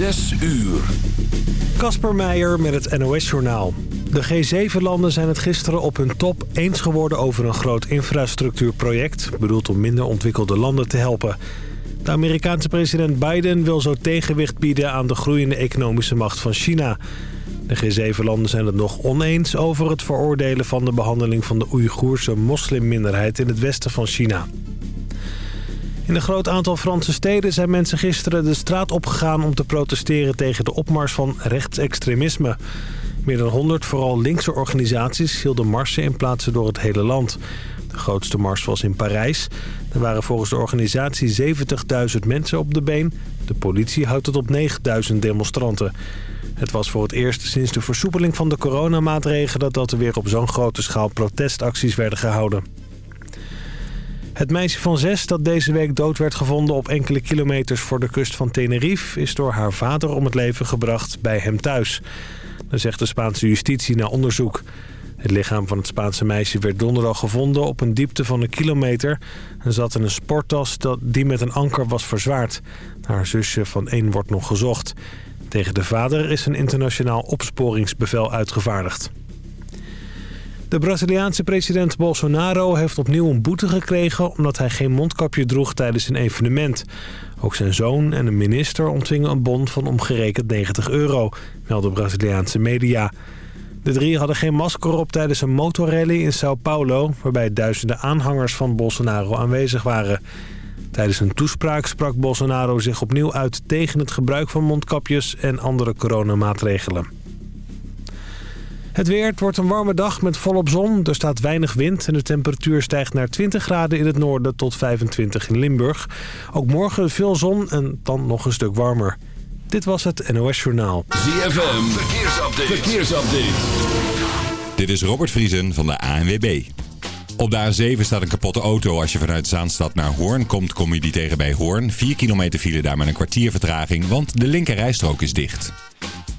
Zes uur. Kasper Meijer met het NOS-journaal. De G7-landen zijn het gisteren op hun top eens geworden over een groot infrastructuurproject... bedoeld om minder ontwikkelde landen te helpen. De Amerikaanse president Biden wil zo tegenwicht bieden aan de groeiende economische macht van China. De G7-landen zijn het nog oneens over het veroordelen van de behandeling van de Oeigoerse moslimminderheid in het westen van China. In een groot aantal Franse steden zijn mensen gisteren de straat opgegaan om te protesteren tegen de opmars van rechtsextremisme. Meer dan 100 vooral linkse organisaties hielden marsen in plaatsen door het hele land. De grootste mars was in Parijs. Er waren volgens de organisatie 70.000 mensen op de been. De politie houdt het op 9.000 demonstranten. Het was voor het eerst sinds de versoepeling van de coronamaatregelen... dat er weer op zo'n grote schaal protestacties werden gehouden. Het meisje van zes dat deze week dood werd gevonden op enkele kilometers voor de kust van Tenerife... is door haar vader om het leven gebracht bij hem thuis. Dat zegt de Spaanse justitie na onderzoek. Het lichaam van het Spaanse meisje werd donderdag gevonden op een diepte van een kilometer... en zat in een sporttas die met een anker was verzwaard. Haar zusje van één wordt nog gezocht. Tegen de vader is een internationaal opsporingsbevel uitgevaardigd. De Braziliaanse president Bolsonaro heeft opnieuw een boete gekregen... omdat hij geen mondkapje droeg tijdens een evenement. Ook zijn zoon en een minister ontvingen een bon van omgerekend 90 euro... melden Braziliaanse media. De drie hadden geen masker op tijdens een motorrally in Sao Paulo... waarbij duizenden aanhangers van Bolsonaro aanwezig waren. Tijdens een toespraak sprak Bolsonaro zich opnieuw uit tegen het gebruik van mondkapjes en andere coronamaatregelen. Het weer, het wordt een warme dag met volop zon. Er staat weinig wind en de temperatuur stijgt naar 20 graden in het noorden tot 25 in Limburg. Ook morgen veel zon en dan nog een stuk warmer. Dit was het NOS Journaal. ZFM, verkeersupdate. verkeersupdate. Dit is Robert Vriesen van de ANWB. Op de A7 staat een kapotte auto. Als je vanuit Zaanstad naar Hoorn komt, kom je die tegen bij Hoorn. 4 kilometer file daar met een kwartier vertraging, want de linker rijstrook is dicht.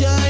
shine.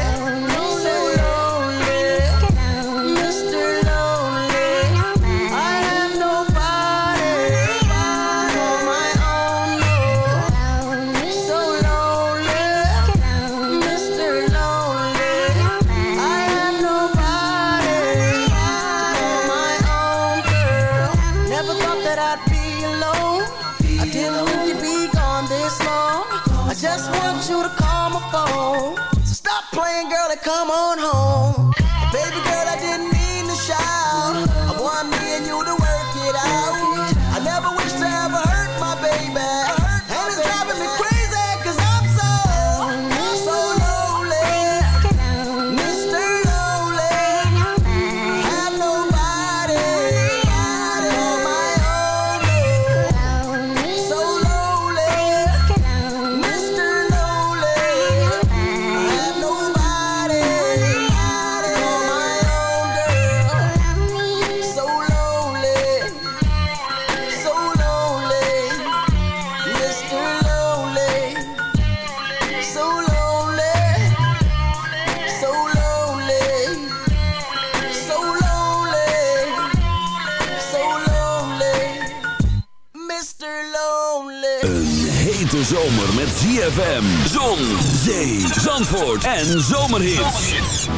ZFM, zon, zee, zandvoort en zomerhits.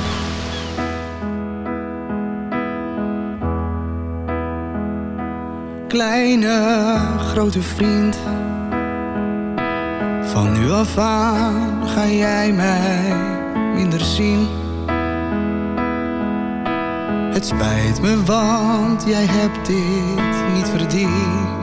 kleine grote vriend. Van nu af aan ga jij mij minder zien. Het spijt me, want jij hebt dit niet verdiend.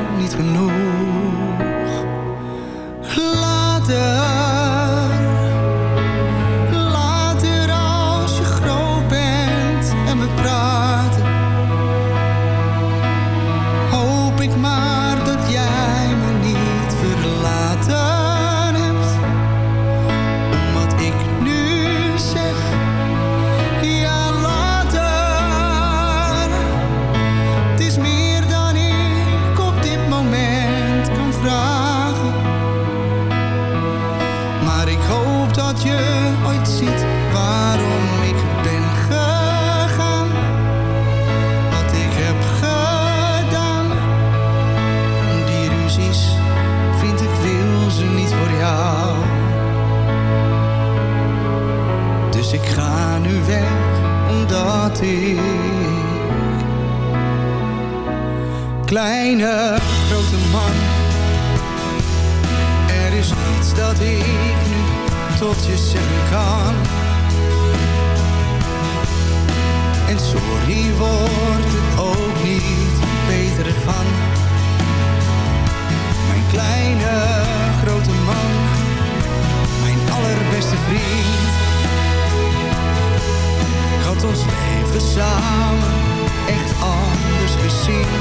niet genoeg. Maar ik hoop dat je ooit ziet waarom ik ben gegaan. Wat ik heb gedaan. Die ruzies, vind ik wil ze niet voor jou. Dus ik ga nu weg, omdat ik Kleine, grote man Er is niets dat ik tot je kan. En sorry wordt het ook niet beter van Mijn kleine, grote man Mijn allerbeste vriend. Ik ons leven samen echt anders gezien?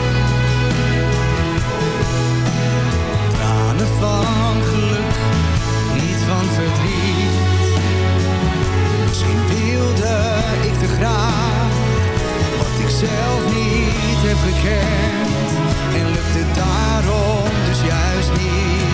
Tranen van geluk, Misschien wilde ik te graag wat ik zelf niet heb gekend. En lukt het daarom dus juist niet.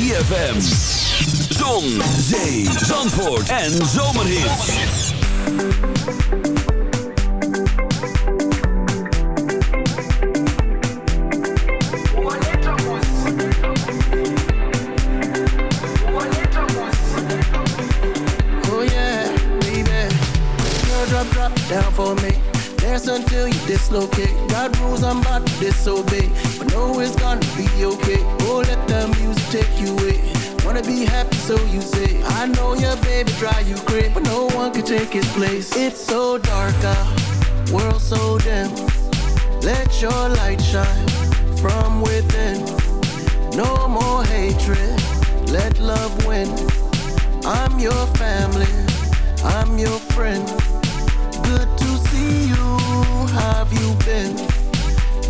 ZFM. Zon, zee, zandvoort en zomerhits. Oh yeah, baby. Girl, drop, drop down for me. Dance until you dislocate. Got rules I'm about to disobey. But know it's gonna be okay. Oh, let the music take you away. Wanna be happy, so you say. I know your baby drive you crazy. But no one can take his place. It's so dark out, world so dim. Let your light shine from within. No more hatred, let love win. I'm your family, I'm your friend. Good to see you, have you been?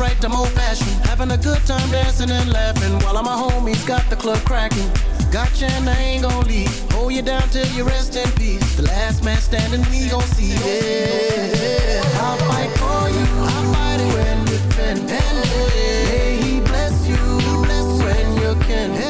Right, I'm old fashioned. Having a good time dancing and laughing while all my homies got the club cracking. Gotcha and I ain't gon' leave. Hold you down till you rest in peace. The last man standing, we gon' see. Yeah, I'll fight for you. I'll fight it when defend. And may he bless you, when. And you can.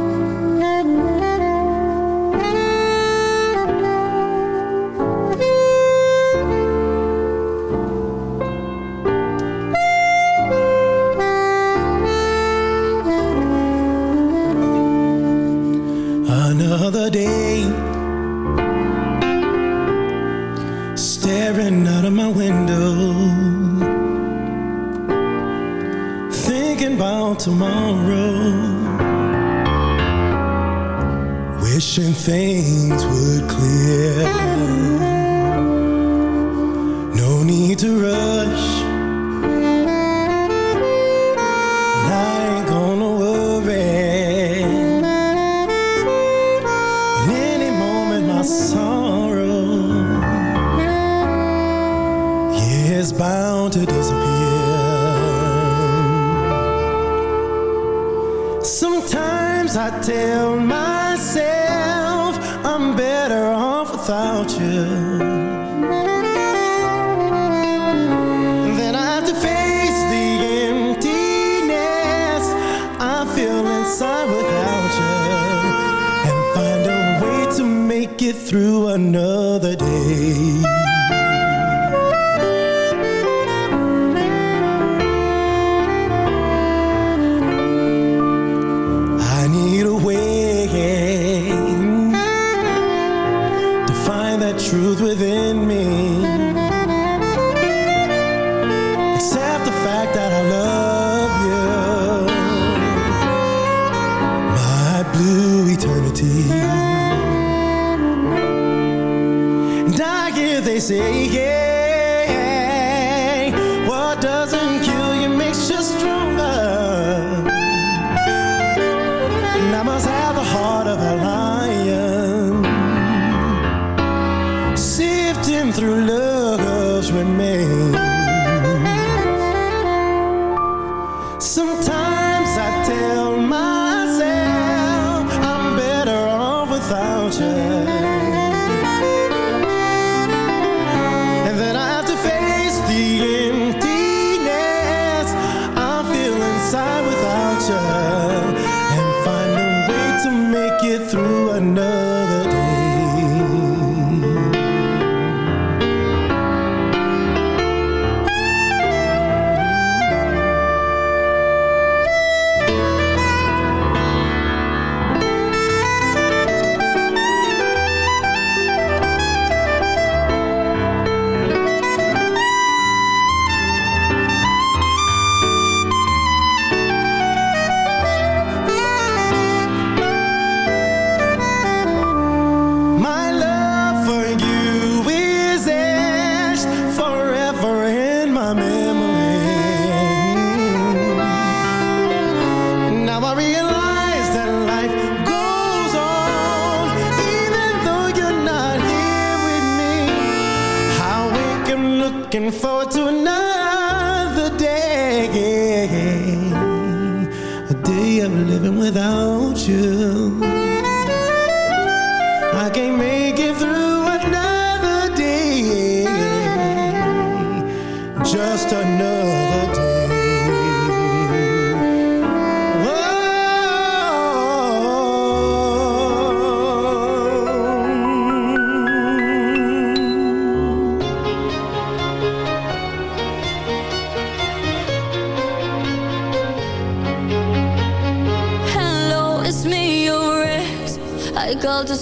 say yeah.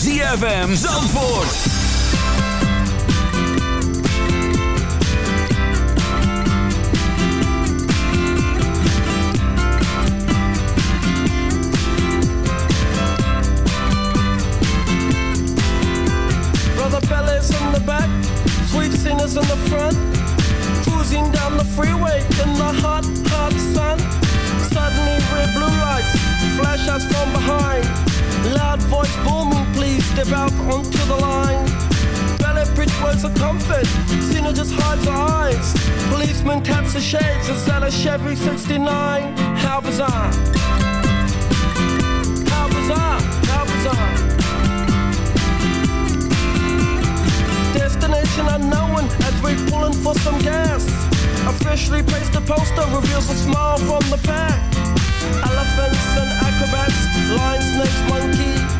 ZFM Zandvoort. step out onto the line. Ballet bridge words a comfort, Cena just hides her eyes. Policeman taps the shades, and sells a Chevy 69? How bizarre. How bizarre, how bizarre. Destination unknown as we're pulling for some gas. Officially placed a poster reveals a smile from the pack. Elephants and acrobats, lion, snakes, monkey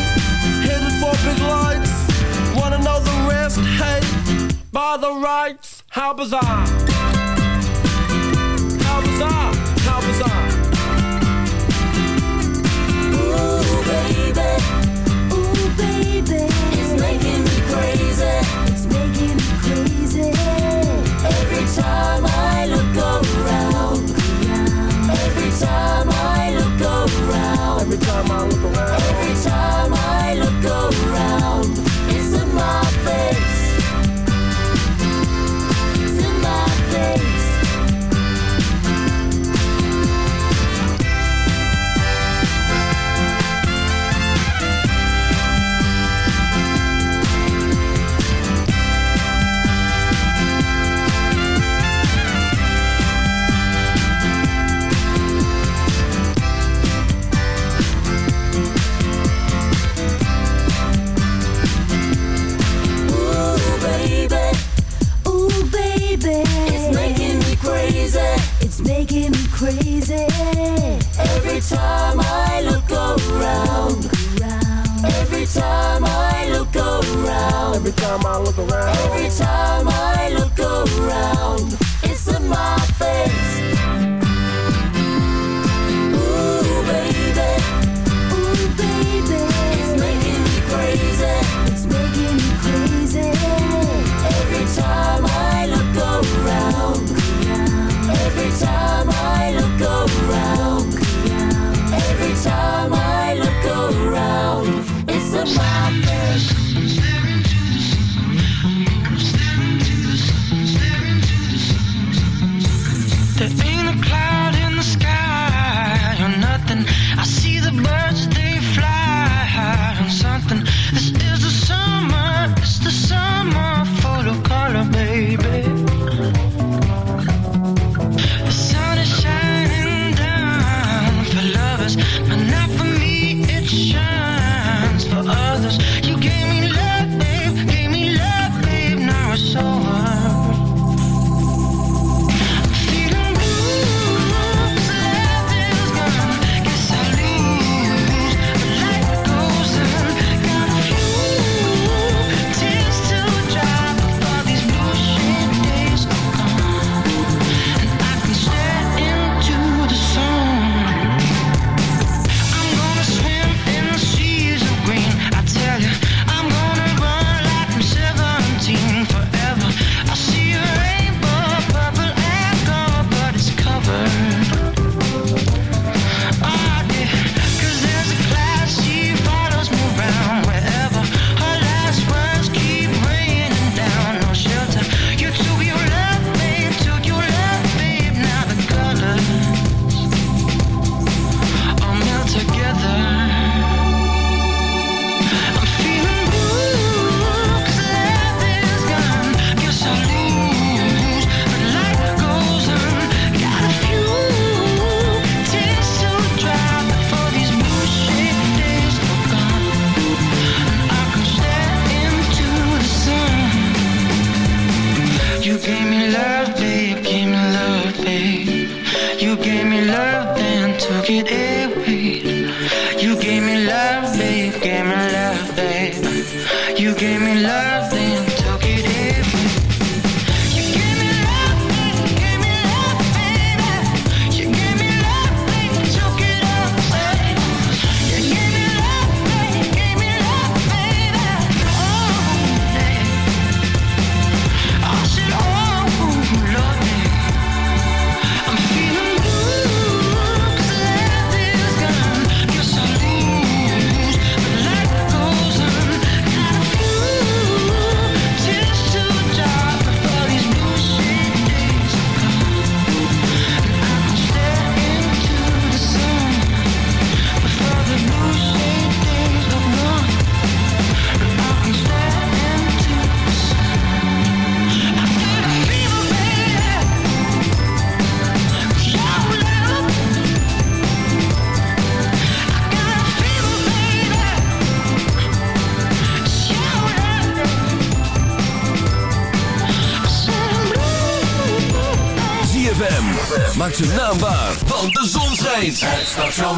floodlights. Wanna know the rest? Hey, by the rights, how bizarre! How bizarre!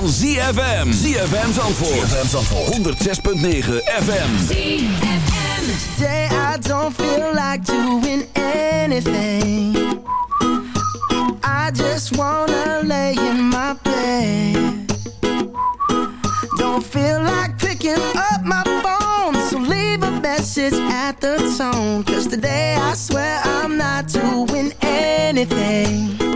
Van ZFM. ZFM Zandvoort. ZFM Zandvoort. 106.9 FM. Today I don't feel like doing anything. I just wanna lay in my bed. Don't feel like picking up my phone, so leave a message at the tone. Cause today I swear I'm not doing anything.